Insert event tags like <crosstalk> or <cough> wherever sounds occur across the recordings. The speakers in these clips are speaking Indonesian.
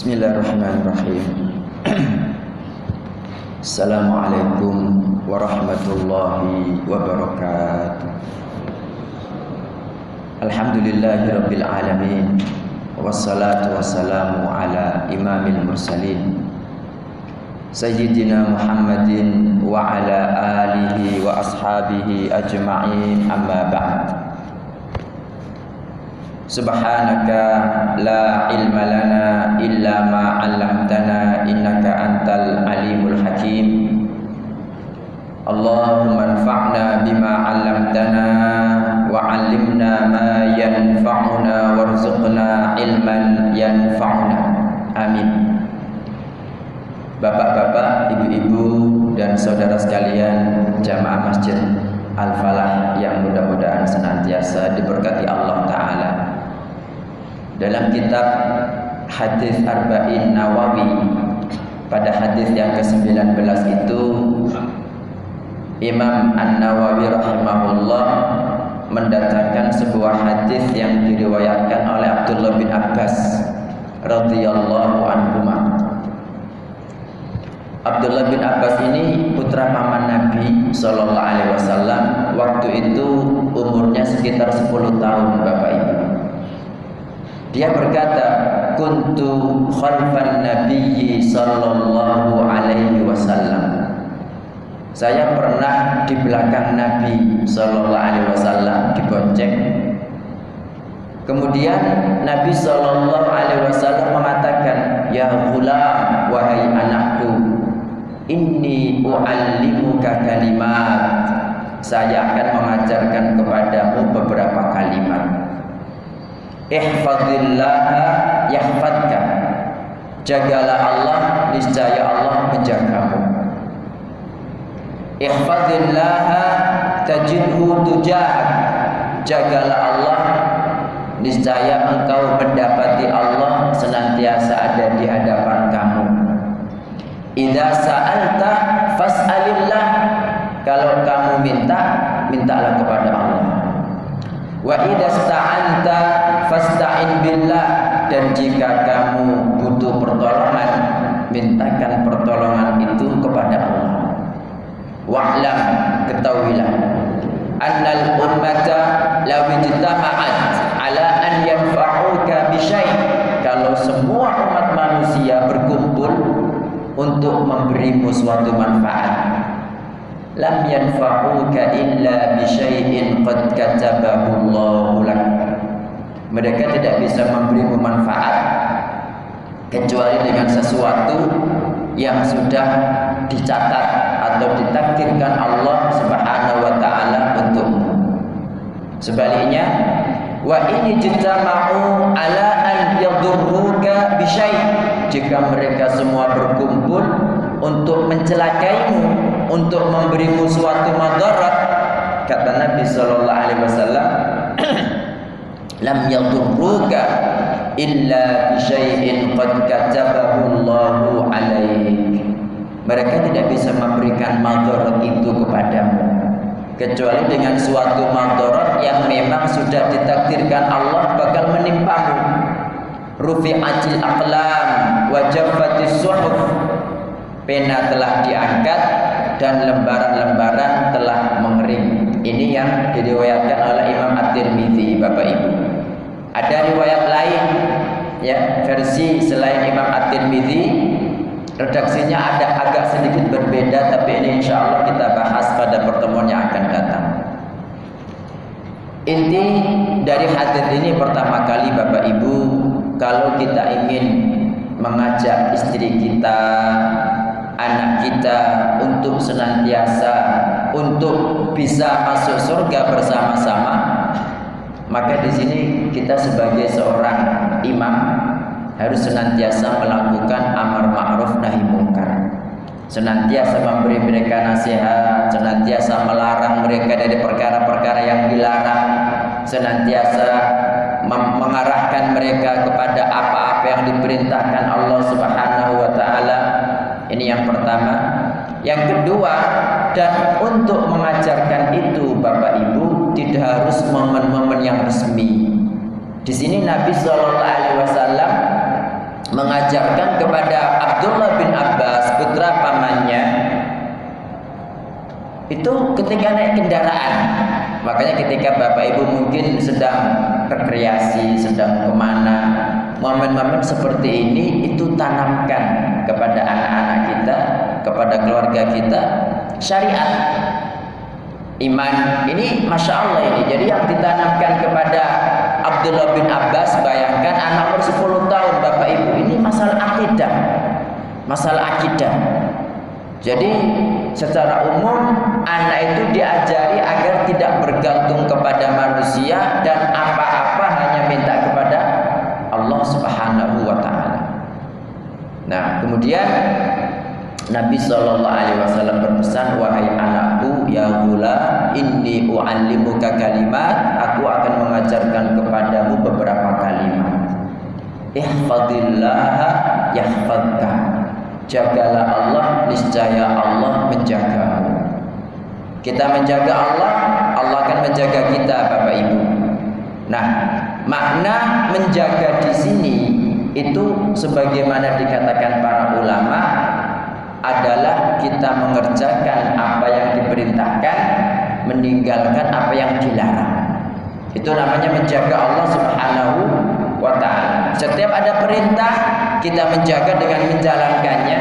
Bismillahirrahmanirrahim. Assalamualaikum warahmatullahi wabarakatuh. Alhamdulillahirabbil alamin. Wassalatu wassalamu ala imamil mursalin. Sayyidina Muhammadin wa ala alihi wa ashabihi ajma'in amma ba'd. Subhanaka la ilma lana illa ma 'allamtana innaka antal alimul hakim. Allahumma anfa'na bima 'allamtana wa 'allimna ma yanfa'una warzuqna ilman yanfa'una. Amin. Bapak-bapak, ibu-ibu dan saudara sekalian jamaah Masjid Al-Falah yang mudah-mudahan senantiasa diberkati Allah taala. Dalam kitab hadis Arba'in Nawawi pada hadis yang ke-19 itu Imam An-Nawawi rahimahullah mendatangkan sebuah hadis yang diriwayatkan oleh Abdullah bin Abbas radhiyallahu anhu. Abdullah bin Abbas ini putra paman Nabi Shallallahu Alaihi Wasallam. Waktu itu umurnya sekitar 10 tahun, Bapak. Dia berkata, "Kuntu khalfan Nabiyyi sallallahu alaihi wasallam." Saya pernah di belakang Nabi sallallahu alaihi wasallam dibonceng. Kemudian Nabi sallallahu alaihi wasallam mengatakan, "Ya ghulam, wahai anakku, inni uallimuka kalimat." Saya akan mengajarkan kepadamu beberapa kalimat. Ihfadillaha yahfadka. Jagalah Allah, niscaya Allah menjagamu. Ihfadillaha tajidhu tujahak. Jagalah Allah, niscaya engkau mendapati Allah senantiasa ada di hadapan kamu. Idza sa'alta fas'alillah. Kalau kamu minta, mintalah kepada Allah. Wa idza sta'anta fasta'in billah dan jika kamu butuh pertolongan mintakan pertolongan itu kepada Allah. Wa'lam ketahuilah annal ummata law ijtama'at ala an yanfa'uka bi kalau semua umat manusia berkumpul untuk memberimu suatu manfaat lam yanfa'uka illa bi syai'in qad katabahu Allahu lak. Mereka tidak bisa memberimu manfaat kecuali dengan sesuatu yang sudah dicatat atau ditakdirkan Allah Subhanahu wa taala untukmu. Sebaliknya, wa ini jitama'u ala an yadurruka bi jika mereka semua berkumpul untuk mencelakaimu untuk memberimu suatu madarat kata Nabi sallallahu alaihi wasallam <clears throat> lam yadurruka illa bi syai'in qad katabahu Allahu alaik mereka tidak bisa memberikan madarat itu kepadamu kecuali dengan suatu madarat yang memang sudah ditakdirkan Allah bakal menimpamu rufi'atil aqlam wa jaffatis suhuf pena telah diangkat dan lembaran-lembaran telah mengering. Ini yang diriwayatkan oleh Imam At-Tirmizi, Bapak Ibu. Ada riwayat lain ya, versi selain Imam At-Tirmizi redaksinya ada agak sedikit berbeda tapi ini insya Allah kita bahas pada pertemuan yang akan datang. Inti dari hadis ini pertama kali Bapak Ibu kalau kita ingin mengajak istri kita anak kita untuk senantiasa untuk bisa masuk surga bersama-sama maka di sini kita sebagai seorang imam harus senantiasa melakukan amar ma'ruf nahi mungkar senantiasa memberi mereka nasihat senantiasa melarang mereka dari perkara-perkara yang dilarang senantiasa mengarahkan mereka kepada apa-apa yang diperintahkan Allah Subhanahu wa taala ini yang pertama. Yang kedua, dan untuk mengajarkan itu Bapak Ibu tidak harus momen-momen yang resmi. Di sini Nabi Shallallahu Alaihi Wasallam mengajarkan kepada Abdullah bin Abbas putra pamannya itu ketika naik kendaraan. Makanya ketika bapak ibu mungkin sedang rekreasi sedang ke mana momen-momen seperti ini itu tanamkan kepada anak-anak kita kepada keluarga kita syariat. Iman. Ini masya Allah ini. Jadi yang ditanamkan kepada Abdullah bin Abbas bayangkan anak umur 10 tahun Bapak Ibu. Ini masalah akidah. Masalah akidah. Jadi secara umum anak itu diajari agar tidak bergantung kepada manusia dan apa-apa hanya minta kepada Allah Subhanahu wa taala. Nah, kemudian Nabi Shallallahu Alaihi Wasallam berpesan, wahai anakku, ya gula, ini u'allimuka kalimat, aku akan mengajarkan kepadamu beberapa kalimat. Ihfadillah yahfadka. Jagalah Allah, niscaya Allah menjagamu. Kita menjaga Allah, Allah akan menjaga kita, Bapak Ibu. Nah, makna menjaga di sini itu sebagaimana dikatakan para ulama adalah kita mengerjakan apa yang diperintahkan, meninggalkan apa yang dilarang. Itu namanya menjaga Allah Subhanahu wa taala. Setiap ada perintah, kita menjaga dengan menjalankannya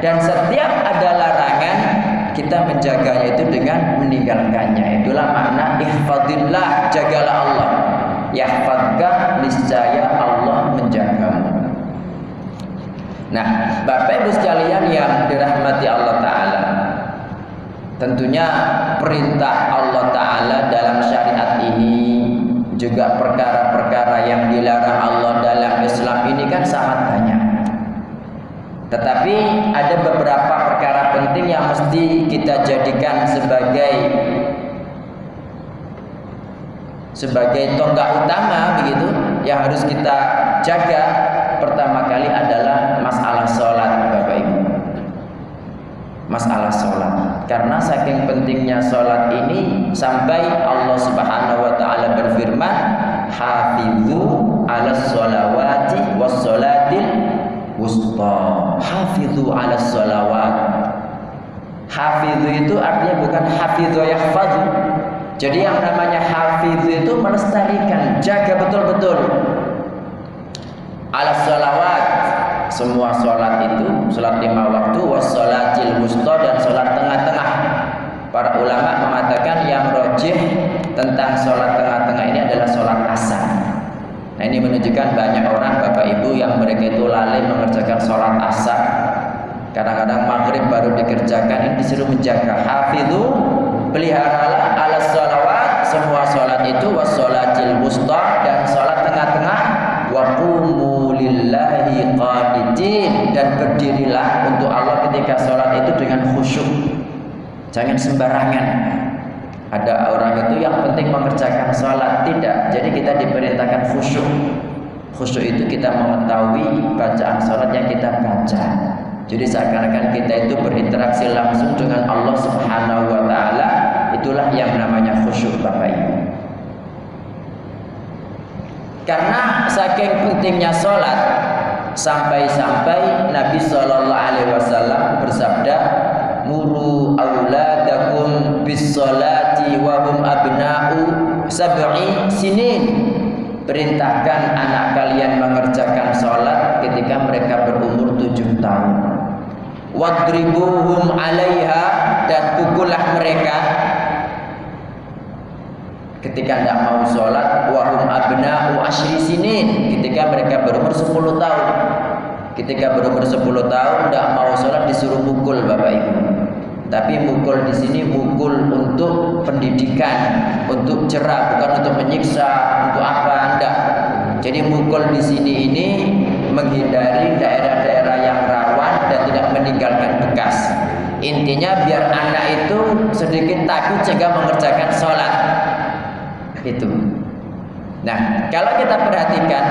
dan setiap ada larangan, kita menjaganya itu dengan meninggalkannya. Itulah makna ihfadillah, jagalah Allah. Yahfadka niscaya Allah. Nah, Bapak Ibu sekalian yang dirahmati Allah Ta'ala. Tentunya perintah Allah Ta'ala dalam syariat ini Juga perkara-perkara yang dilarang Allah dalam Islam ini kan sangat banyak. Tetapi ada beberapa perkara penting yang mesti kita jadikan sebagai Sebagai tonggak utama begitu Yang harus kita jaga pertama kali adalah masalah sholat Bapak Ibu. Masalah sholat. Karena saking pentingnya sholat ini sampai Allah Subhanahu Wa Taala berfirman hafidhu ala sholawati was sholatil wusta. Hafidhu ala sholawat. Hafidhu itu artinya bukan hafidhu yahfadhu jadi yang namanya hafidhu itu melestarikan jaga betul-betul ala sholawat semua sholat itu sholat lima waktu wassolatil wusta dan sholat tengah-tengah. Para ulama mengatakan yang rojih tentang sholat tengah-tengah ini adalah sholat asar. Nah ini menunjukkan banyak orang bapak ibu yang mereka itu lalai mengerjakan sholat asar. Kadang-kadang maghrib baru dikerjakan ini disuruh menjaga. Hafidhu peliharalah ala sholawat semua sholat itu wassolatil wusta dan sholat tengah-tengah wa qumu lillahi qanitin. Dan berdirilah untuk Allah ketika sholat itu dengan khusyuk. Jangan sembarangan. Ada orang itu yang penting mengerjakan sholat. Tidak. Jadi kita diperintahkan khusyuk. Khusyuk itu kita mengetahui bacaan sholat yang kita baca. Jadi seakan-akan kita itu berinteraksi langsung dengan Allah Subhanahu wa taala. Itulah yang namanya khusyuk Bapak Ibu. Karena saking pentingnya sholat sampai-sampai Nabi Shallallahu Alaihi Wasallam bersabda, "Muru auladakum bis sholati wa hum abna'u sab'i sinin." Perintahkan anak kalian mengerjakan sholat ketika mereka berumur tujuh tahun. Wadribuhum alaiha dan pukullah mereka ketika tidak mau sholat wahum abna'u ashri sinin. Ketika mereka berumur 10 tahun. Ketika berumur 10 tahun tidak mau sholat disuruh mukul bapak ibu. Tapi mukul di sini mukul untuk pendidikan untuk cerah bukan untuk menyiksa untuk apa anda jadi mukul di sini ini menghindari daerah-daerah yang rawan dan tidak meninggalkan bekas. Intinya biar anak itu sedikit takut jika mengerjakan sholat itu. Nah, kalau kita perhatikan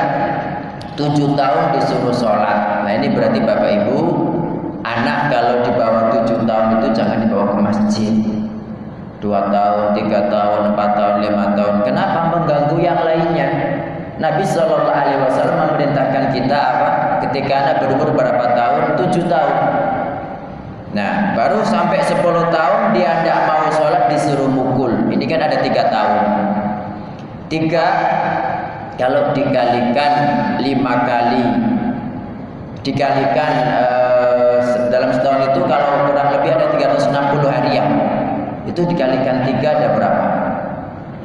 tujuh tahun disuruh sholat. Nah ini berarti bapak ibu anak kalau di bawah tujuh tahun itu jangan dibawa ke masjid. Dua tahun, tiga tahun, empat tahun, lima tahun. Kenapa mengganggu yang lainnya? Nabi Shallallahu Alaihi Wasallam memerintahkan kita apa? ketika anak berumur berapa tahun? 7 tahun. Nah, baru sampai 10 tahun dia tidak mau sholat disuruh mukul. Ini kan ada tiga tahun. Tiga kalau dikalikan lima kali dikalikan uh, dalam setahun itu kalau kurang lebih ada 360 harian itu dikalikan tiga ada berapa?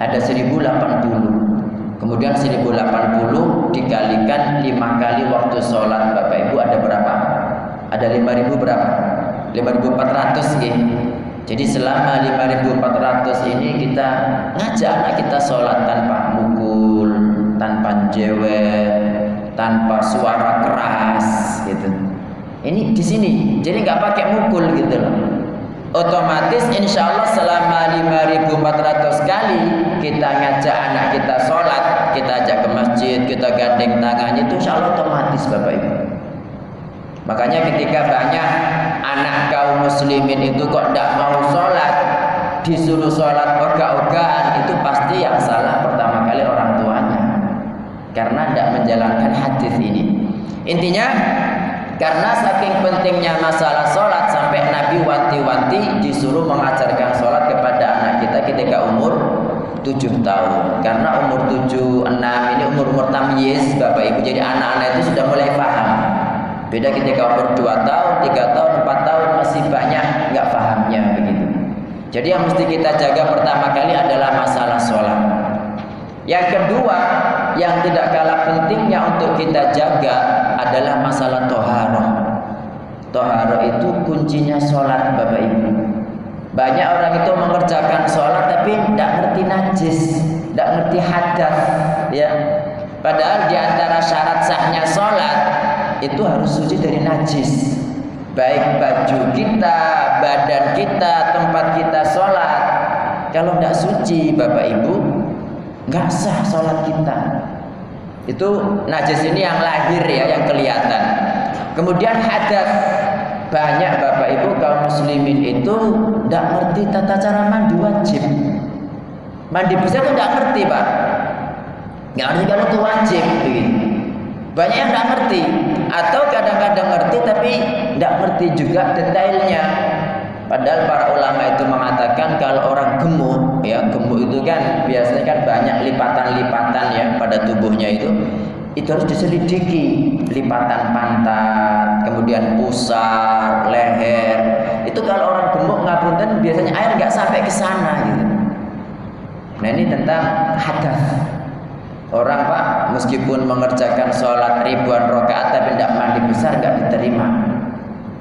Ada 1080 kemudian 1080 dikalikan lima kali waktu sholat Bapak Ibu ada berapa? ada 5000 berapa? 5400 ya. Jadi selama 5400 ini kita ngajak anak kita sholat tanpa mukul, tanpa jewel, tanpa suara keras gitu. Ini di sini, jadi nggak pakai mukul gitu loh. Otomatis insya Allah selama 5400 kali kita ngajak anak kita sholat, kita ajak ke masjid, kita gandeng tangannya itu insya Allah otomatis Bapak Ibu. Makanya ketika banyak anak kaum muslimin itu kok tidak mau sholat, disuruh sholat ogah-ogahan itu pasti yang salah pertama kali orang tuanya. Karena tidak menjalankan hadis ini. Intinya karena saking pentingnya masalah sholat sampai Nabi wanti-wanti disuruh mengajarkan sholat kepada anak kita ketika umur 7 tahun. Karena umur 7, 6 ini umur-umur tamyiz Bapak Ibu. Jadi anak-anak itu sudah mulai paham Beda ketika umur 2 tahun, 3 tahun, 4 tahun masih banyak nggak pahamnya begitu. Jadi yang mesti kita jaga pertama kali adalah masalah sholat. Yang kedua, yang tidak kalah pentingnya untuk kita jaga adalah masalah toharoh. Toharoh itu kuncinya sholat Bapak Ibu. Banyak orang itu mengerjakan sholat tapi tidak ngerti najis, tidak ngerti hadas, ya. Padahal di antara syarat sahnya sholat itu harus suci dari najis. Baik baju kita, badan kita, tempat kita sholat. Kalau tidak suci Bapak Ibu nggak sah sholat kita. Itu najis ini yang lahir ya yang kelihatan. Kemudian hadas banyak Bapak Ibu kaum muslimin itu tidak ngerti tata cara mandi wajib. Mandi besar itu tidak ngerti Pak? Nggak ngerti kalau itu wajib begitu banyak yang tidak ngerti atau kadang-kadang ngerti tapi tidak ngerti juga detailnya. Padahal para ulama itu mengatakan kalau orang gemuk, ya gemuk itu kan biasanya kan banyak lipatan-lipatan ya pada tubuhnya itu, itu harus diselidiki lipatan pantat, kemudian pusar, leher. Itu kalau orang gemuk ngapunten biasanya air nggak sampai ke sana gitu. Nah ini tentang hadas. Orang pak meskipun mengerjakan sholat ribuan rakaat tapi tidak mandi besar nggak diterima.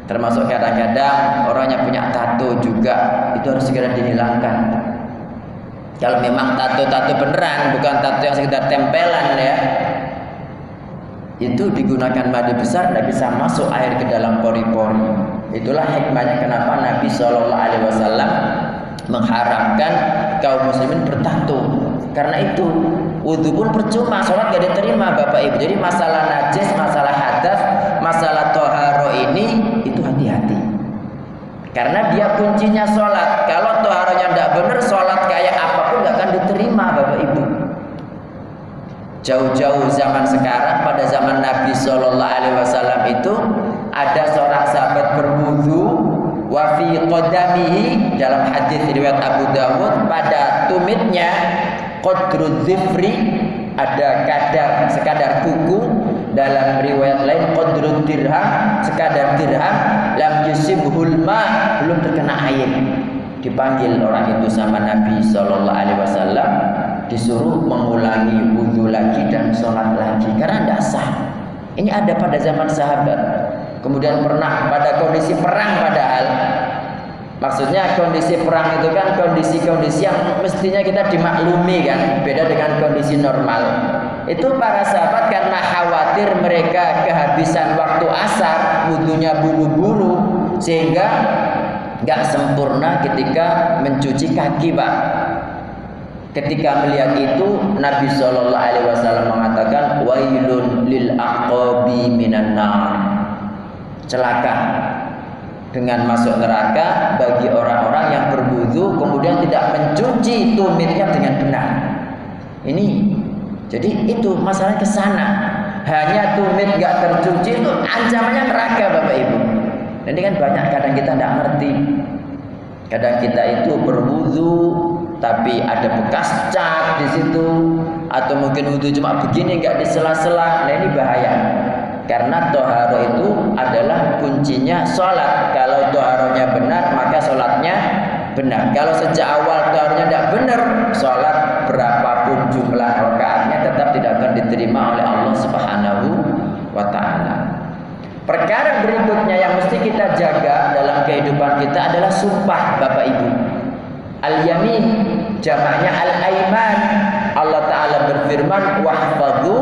Termasuk kadang-kadang orang yang punya tato juga itu harus segera dihilangkan. Kalau memang tato-tato beneran bukan tato yang sekedar tempelan ya, itu digunakan mandi besar tidak bisa masuk air ke dalam pori-pori. Itulah hikmahnya kenapa Nabi Shallallahu Alaihi Wasallam mengharamkan kaum muslimin bertato karena itu wudhu pun percuma, sholat gak diterima Bapak Ibu. Jadi masalah najis, masalah hadas, masalah toharo ini itu hati-hati. Karena dia kuncinya sholat. Kalau toharonya tidak benar, sholat kayak apa pun gak akan diterima Bapak Ibu. Jauh-jauh zaman sekarang pada zaman Nabi Shallallahu Alaihi Wasallam itu ada seorang sahabat berwudhu wafi qadamihi dalam hadis riwayat Abu Dawud pada tumitnya qadru zifri ada kadar sekadar kuku. Dalam riwayat lain qadru dirham sekadar dirham lam yusibhul ma belum terkena air. Dipanggil orang itu sama Nabi Shallallahu Alaihi Wasallam disuruh mengulangi wudhu lagi dan sholat lagi karena tidak sah. Ini ada pada zaman sahabat. Kemudian pernah pada kondisi perang padahal Maksudnya kondisi perang itu kan kondisi-kondisi yang mestinya kita dimaklumi kan, beda dengan kondisi normal. Itu para sahabat karena khawatir mereka kehabisan waktu asar, wudhunya buru-buru, sehingga nggak sempurna ketika mencuci kaki, Pak. Ketika melihat itu, Nabi Shallallahu Alaihi Wasallam mengatakan, "Wailun lil aqabi minan nar." Celaka dengan masuk neraka bagi orang-orang yang berwudu kemudian tidak mencuci tumitnya dengan benar. Ini jadi itu masalah ke sana. hanya tumit nggak tercuci itu ancamannya neraka Bapak Ibu. Ini kan banyak kadang kita tidak ngerti. Kadang kita itu berwudu tapi ada bekas cat di situ atau mungkin wudhu cuma begini nggak disela-sela. Nah ini bahaya. Karena toharo itu adalah kuncinya sholat. Kalau toharonya benar maka sholatnya benar. Kalau sejak awal toharonya tidak benar, sholat berapapun jumlah rakaatnya tetap tidak akan diterima oleh Allah Subhanahu wa taala. Perkara berikutnya yang mesti kita jaga dalam kehidupan kita adalah sumpah Bapak Ibu. Al-yamin jamaknya al-aiman. Allah taala berfirman wahfadzu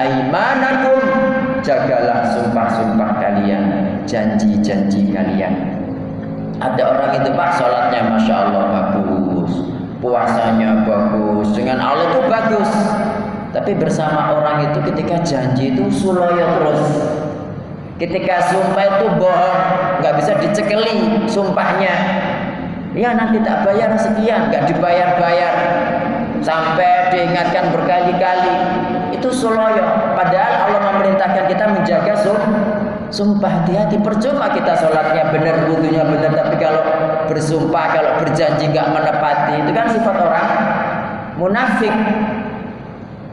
aimanakum jagalah sumpah-sumpah kalian, janji-janji kalian. Ada orang itu Pak sholatnya Masya Allah bagus Puasanya bagus Dengan Allah itu bagus. Tapi bersama orang itu ketika janji itu suloyo terus. Ketika sumpah itu bohong nggak bisa dicekeli sumpahnya. Ya nanti tak bayar sekian nggak dibayar-bayar. Sampai diingatkan berkali-kali. Itu suloyo Padahal Allah memerintahkan kita menjaga sumpah hati-hati percuma kita sholatnya benar, wudhunya benar, tapi kalau bersumpah, kalau berjanji nggak menepati, itu kan sifat orang munafik.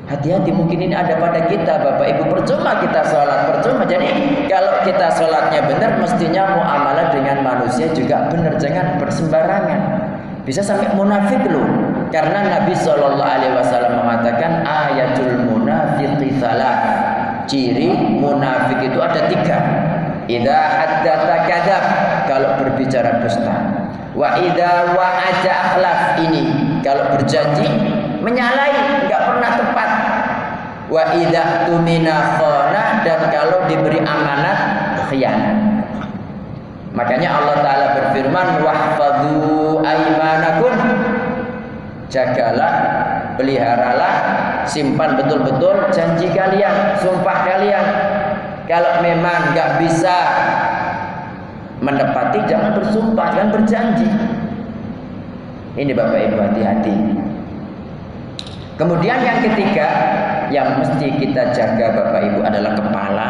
Hati-hati mungkin ini ada pada kita Bapak Ibu. Percuma kita sholat percuma. Jadi kalau kita sholatnya benar Mestinya muamalah dengan manusia juga benar. Jangan bersembarangan. Bisa sampai munafik loh. Karena Nabi SAW mengatakan Ayatul munafiqi salah Ciri munafik itu ada tiga. Ida haddatha kadab kalau berbicara dusta. Wa ida wa'ada akhlaf ini kalau berjanji menyalahi enggak pernah tepat. Wa ida tumina khana dan kalau diberi amanat khianat. Makanya Allah taala berfirman wahfadzu aimanakum jagalah peliharalah simpan betul-betul janji kalian, sumpah kalian. Kalau memang nggak bisa menepati, jangan bersumpah, jangan berjanji. Ini Bapak Ibu hati-hati. Kemudian yang ketiga yang mesti kita jaga Bapak Ibu adalah kepala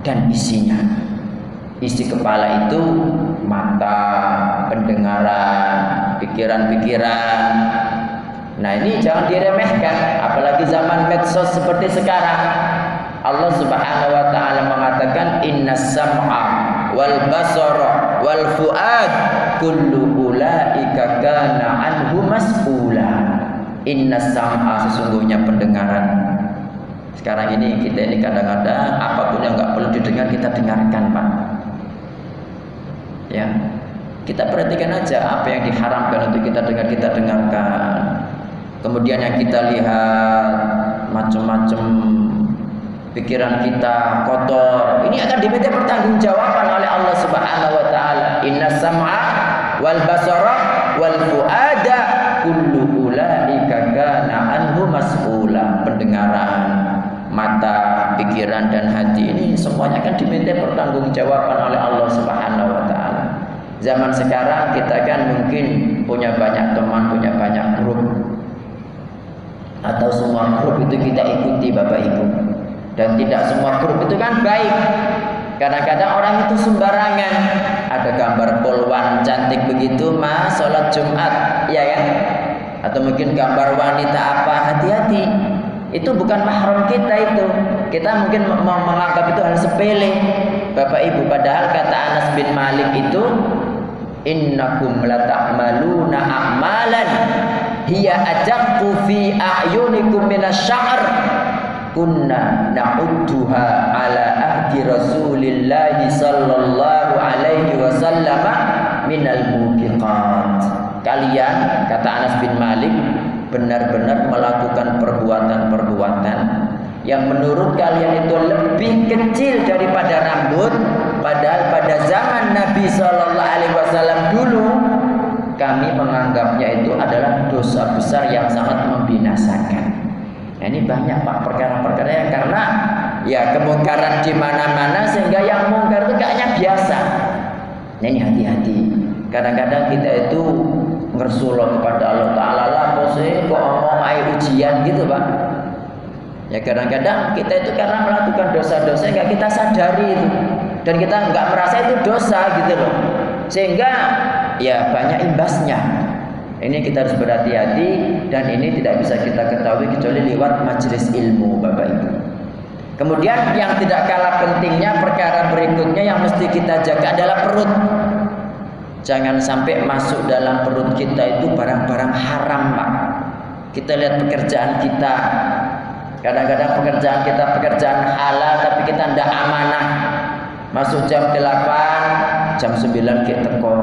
dan isinya. Isi kepala itu mata, pendengaran, pikiran-pikiran, Nah ini jangan diremehkan medsos seperti sekarang. Allah Subhanahu wa taala mengatakan inna sam'a wal basara wal fuad kullu ulaika kana anhu mas'ula. Inna sam'a sesungguhnya pendengaran. Sekarang ini kita ini kadang-kadang apa pun yang nggak perlu didengar kita dengarkan, Pak. Ya. Kita perhatikan aja apa yang diharamkan untuk kita dengar kita dengarkan Kemudian yang kita lihat macam-macam pikiran kita kotor. Ini akan diminta pertanggungjawaban oleh Allah Subhanahu wa taala. Inna sam'a wal basara wal fuada kullu ulaika kana anhu mas'ula. Pendengaran, mata, pikiran dan hati ini semuanya akan diminta pertanggungjawaban oleh Allah Subhanahu wa taala. Zaman sekarang kita kan mungkin punya banyak teman, punya banyak grup atau semua grup itu kita ikuti Bapak Ibu. Dan tidak semua grup itu kan baik. Kadang-kadang orang itu sembarangan. Ada gambar polwan cantik begitu mas sholat Jumat ya kan? Atau mungkin gambar wanita apa hati-hati. Itu bukan mahram kita itu. Kita mungkin menganggap itu hal sepele. Bapak Ibu padahal kata Anas bin Malik itu innakum lata'maluna a'malan hiya ajaqqu fi a'yunikum minasya'r. Kunna na'udduha ala ahdi Rasulillah sallallahu alaihi wasallam minal mubiqat. Kalian kata Anas bin Malik benar-benar melakukan perbuatan-perbuatan yang menurut kalian itu lebih kecil daripada rambut padahal pada zaman Nabi Shallallahu Alaihi Wasallam dulu kami menganggapnya itu adalah dosa besar yang sangat membinasakan. Nah, ini banyak pak perkara-perkara yang karena ya kemungkaran di mana-mana sehingga yang mungkar itu kayaknya biasa. Nah, ini hati-hati. Kadang-kadang kita itu ngersuloh kepada Allah Taala lah, kok ngomong air ujian gitu pak. Ya kadang-kadang kita itu karena melakukan dosa-dosa nggak kita sadari itu dan kita nggak merasa itu dosa gitu loh. Sehingga ya banyak imbasnya. Ini kita harus berhati-hati dan ini tidak bisa kita ketahui kecuali lewat majelis ilmu Bapak Ibu. Kemudian yang tidak kalah pentingnya perkara berikutnya yang mesti kita jaga adalah perut. Jangan sampai masuk dalam perut kita itu barang-barang haram, Pak. Kita lihat pekerjaan kita. Kadang-kadang pekerjaan kita pekerjaan halal tapi kita tidak amanah. Masuk jam 8, jam 9 kita teko.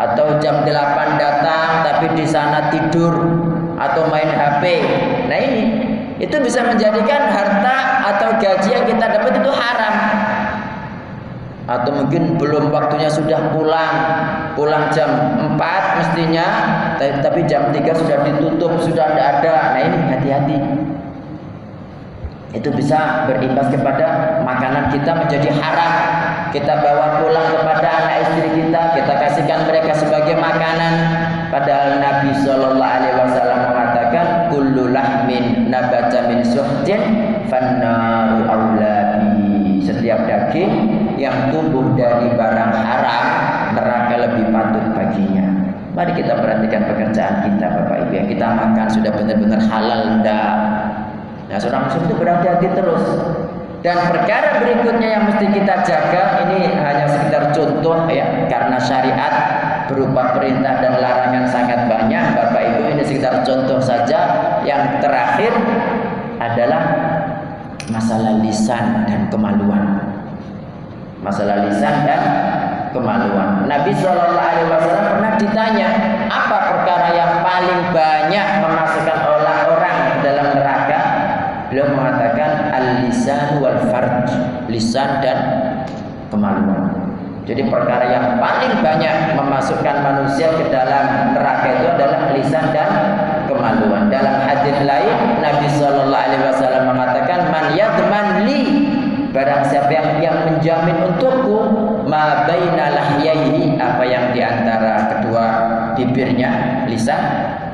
Atau jam 8 datang tapi di sana tidur atau main HP. Nah ini itu bisa menjadikan harta atau gaji yang kita dapat itu haram. Atau mungkin belum waktunya sudah pulang. Pulang jam 4 mestinya tapi jam 3 sudah ditutup sudah tidak ada. Nah ini hati-hati. Itu bisa berimbas kepada makanan kita menjadi haram kita bawa pulang kepada anak istri kita kita kasihkan mereka sebagai makanan padahal Nabi Shallallahu Alaihi Wasallam mengatakan kullu lahmin nabata min suhdin fannaru aulabi setiap daging yang tumbuh dari barang haram neraka lebih patut baginya. Mari kita perhatikan pekerjaan kita Bapak Ibu yang kita makan sudah benar-benar halal enggak. Nah, seorang muslim itu berhati-hati terus. Dan perkara berikutnya yang mesti kita jaga ini hanya sekedar contoh ya karena syariat berupa perintah dan larangan sangat banyak Bapak Ibu ini sekedar contoh saja yang terakhir adalah masalah lisan dan kemaluan masalah lisan dan kemaluan. Nabi Shallallahu Alaihi Wasallam pernah ditanya apa perkara yang paling banyak memasukkan orang-orang dalam neraka. Beliau mengatakan al lisan wal farj, lisan dan kemaluan. Jadi perkara yang paling banyak memasukkan manusia ke dalam neraka itu adalah lisan dan kemaluan. Dalam hadis lain Nabi Shallallahu Alaihi Wasallam mengatakan man yadman li Barang siapa yang, yang menjamin untukku ma baina apa yang di antara kedua bibirnya lisan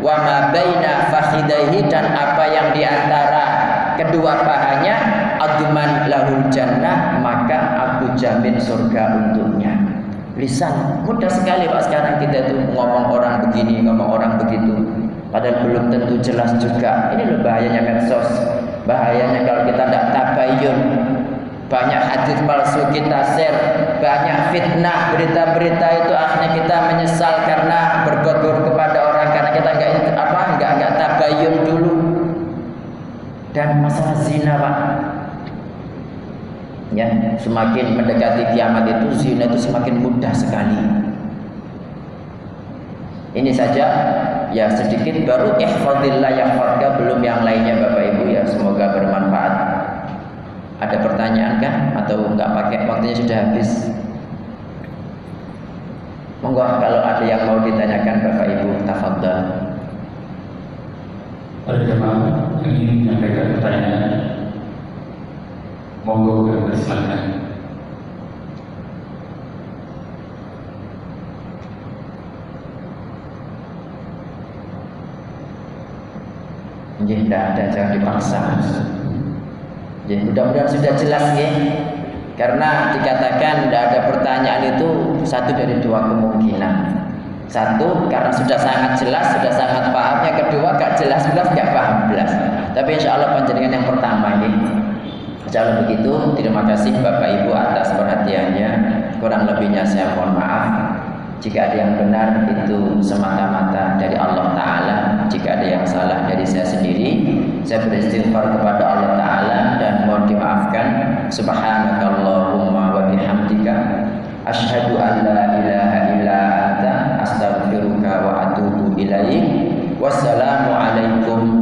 wa ma baina fakhidaihi dan apa yang di antara kedua pahanya adman lahul jannah maka aku jamin surga untuknya. Lisan mudah sekali Pak sekarang kita tuh ngomong orang begini ngomong orang begitu. Padahal belum tentu jelas juga. Ini loh bahayanya medsos. Bahayanya kalau kita tidak tabayun. Banyak hadis palsu kita share, banyak fitnah, berita-berita itu akhirnya kita menyesal karena berbuat kepada orang. Karena kita enggak apa enggak enggak tabayun dulu. Dan masalah zina, Pak. Ya, semakin mendekati kiamat itu zina itu semakin mudah sekali. Ini saja ya sedikit baru ihfadillah warga belum yang lainnya Bapak Ibu ya semoga bermanfaat. Ada pertanyaan kan? Atau nggak pakai waktunya sudah habis? Monggo kalau ada yang mau ditanyakan Bapak Ibu, tafadhol. Ada jemaah yang ingin menyampaikan pertanyaan, monggo silakan. Jadi tidak ada, jangan dipaksa. Ya, mudah-mudahan sudah jelas ya. Karena dikatakan tidak ada pertanyaan itu satu dari dua kemungkinan. Satu karena sudah sangat jelas, sudah sangat paham. Yang kedua gak jelas jelas gak paham jelas. Tapi insya Allah panjenengan yang pertama ini. Allah begitu. Terima kasih Bapak Ibu atas perhatiannya. Kurang lebihnya saya mohon maaf. Jika ada yang benar itu semata-mata dari Allah Ta'ala Jika ada yang salah dari saya sendiri Saya beristighfar kepada Allah Ta'ala Dan mohon dimaafkan Subhanakallahumma wa bihamdika Ashadu an la ilaha illa anta Astaghfiruka wa atubu ilaih Wassalamualaikum